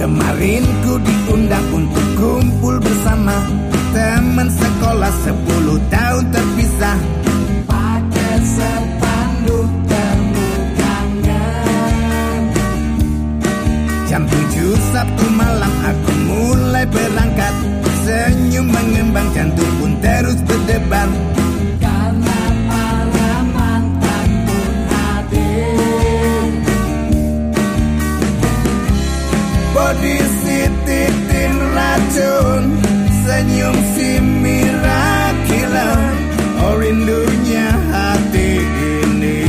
Kemarin ku diundang untuk kumpul bersama. Teman sekolah sepuluh tahun terpisah. Pakai sepanduk temu kangen Jam tujuh Sabtu Body titin racun Senyum si miraculous Oh rindunya hati ini.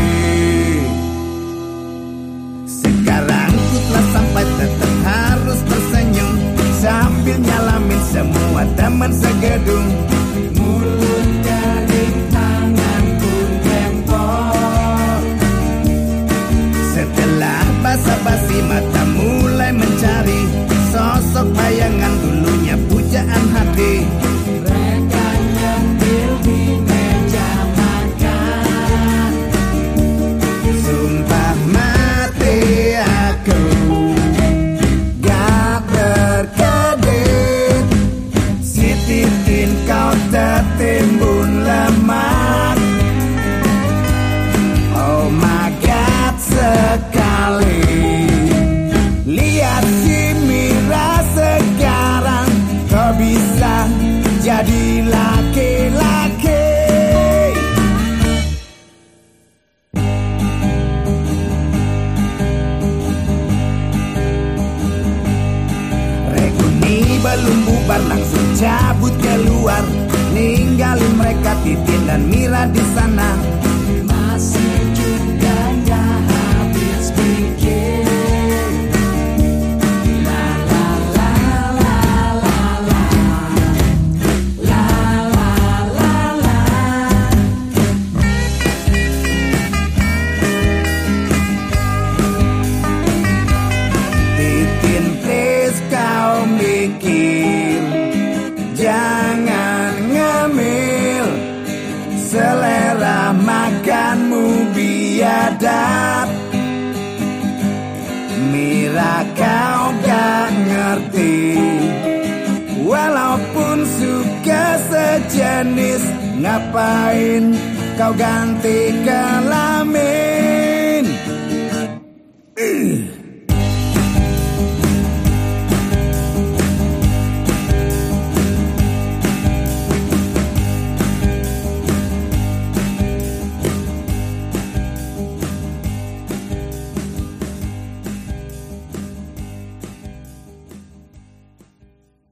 Sekarang ku telah sampai tetap harus tersenyum Sambil nyalamin semua teman segedung. Mulut dari jangan jadi laki-laki. Reguni belum bubar langsung cabut keluar. Ninggalin mereka Titin dan Mira di sana Selera makanmu biadab. Mira kau gak ngerti. Walaupun suka sejenis Ngapain kau ganti kelamin